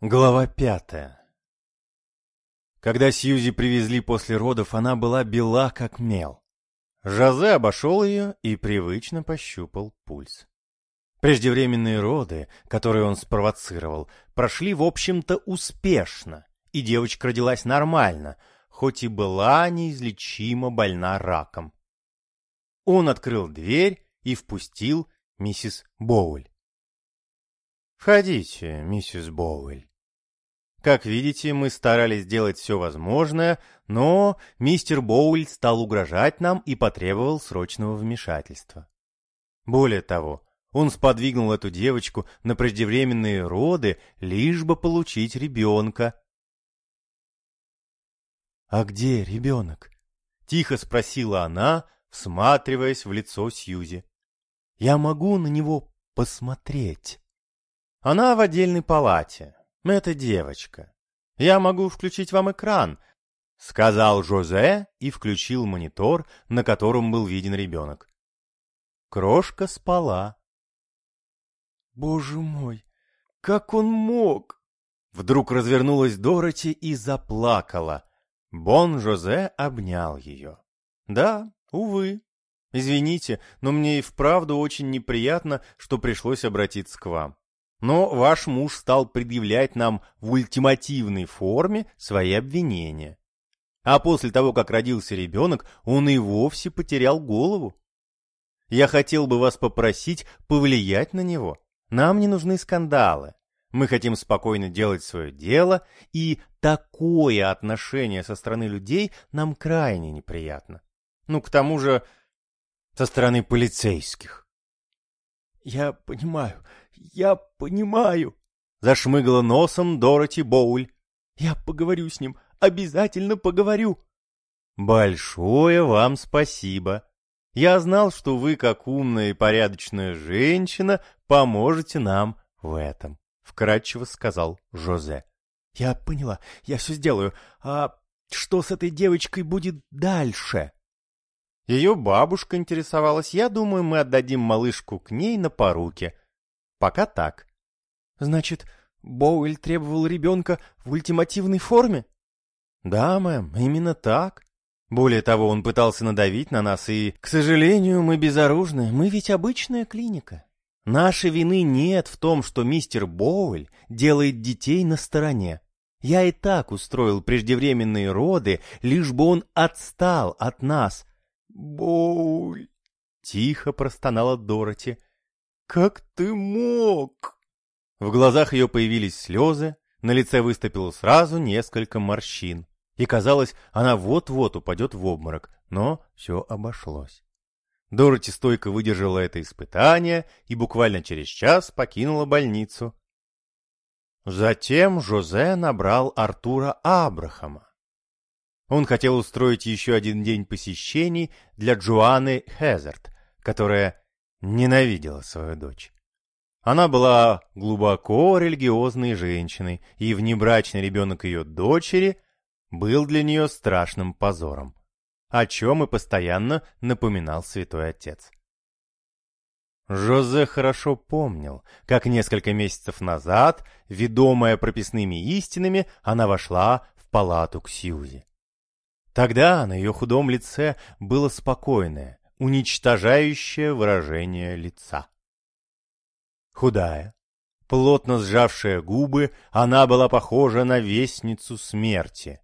Глава пятая Когда Сьюзи привезли после родов, она была бела, как мел. Жозе обошел ее и привычно пощупал пульс. Преждевременные роды, которые он спровоцировал, прошли, в общем-то, успешно, и девочка родилась нормально, хоть и была неизлечимо больна раком. Он открыл дверь и впустил миссис Боуэль. «Входите, миссис Боуэль». Как видите, мы старались сделать все возможное, но мистер Боуэль стал угрожать нам и потребовал срочного вмешательства. Более того, он сподвигнул эту девочку на преждевременные роды, лишь бы получить ребенка. «А где ребенок?» — тихо спросила она, всматриваясь в лицо Сьюзи. «Я могу на него посмотреть?» «Она в отдельной палате», это девочка. Я могу включить вам экран, сказал Жозе и включил монитор, на котором был виден ребенок. Крошка спала. Боже мой, как он мог? Вдруг развернулась Дороти и заплакала. Бон Жозе обнял ее. Да, увы. Извините, но мне и вправду очень неприятно, что пришлось обратиться к вам. Но ваш муж стал предъявлять нам в ультимативной форме свои обвинения. А после того, как родился ребенок, он и вовсе потерял голову. Я хотел бы вас попросить повлиять на него. Нам не нужны скандалы. Мы хотим спокойно делать свое дело, и такое отношение со стороны людей нам крайне неприятно. Ну, к тому же, со стороны полицейских. Я понимаю, я понимаю. Зашмыгала носом Дороти Боуль. Я поговорю с ним, обязательно поговорю. Большое вам спасибо. Я знал, что вы, как умная и порядочная женщина, поможете нам в этом, вкратчиво сказал Жозе. Я поняла, я все сделаю. А что с этой девочкой будет дальше? Ее бабушка интересовалась. Я думаю, мы отдадим малышку к ней на поруки. Пока так. Значит, Боуэль требовал ребенка в ультимативной форме? Да, мэм, именно так. Более того, он пытался надавить на нас, и, к сожалению, мы безоружны. Мы ведь обычная клиника. Нашей вины нет в том, что мистер Боуэль делает детей на стороне. Я и так устроил преждевременные роды, лишь бы он отстал от нас. Боуэль! Тихо простонала Дороти. «Как ты мог?» В глазах ее появились слезы, на лице выступило сразу несколько морщин, и казалось, она вот-вот упадет в обморок, но все обошлось. Дороти стойко выдержала это испытание и буквально через час покинула больницу. Затем Жозе набрал Артура Абрахама. Он хотел устроить еще один день посещений для Джоанны Хезерт, которая ненавидела свою дочь. Она была глубоко религиозной женщиной, и внебрачный ребенок ее дочери был для нее страшным позором, о чем и постоянно напоминал святой отец. Жозе хорошо помнил, как несколько месяцев назад, ведомая прописными истинами, она вошла в палату к Сьюзи. Тогда на ее худом лице было спокойное, уничтожающее выражение лица. Худая, плотно сжавшая губы, она была похожа на вестницу смерти.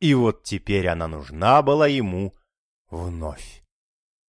И вот теперь она нужна была ему вновь.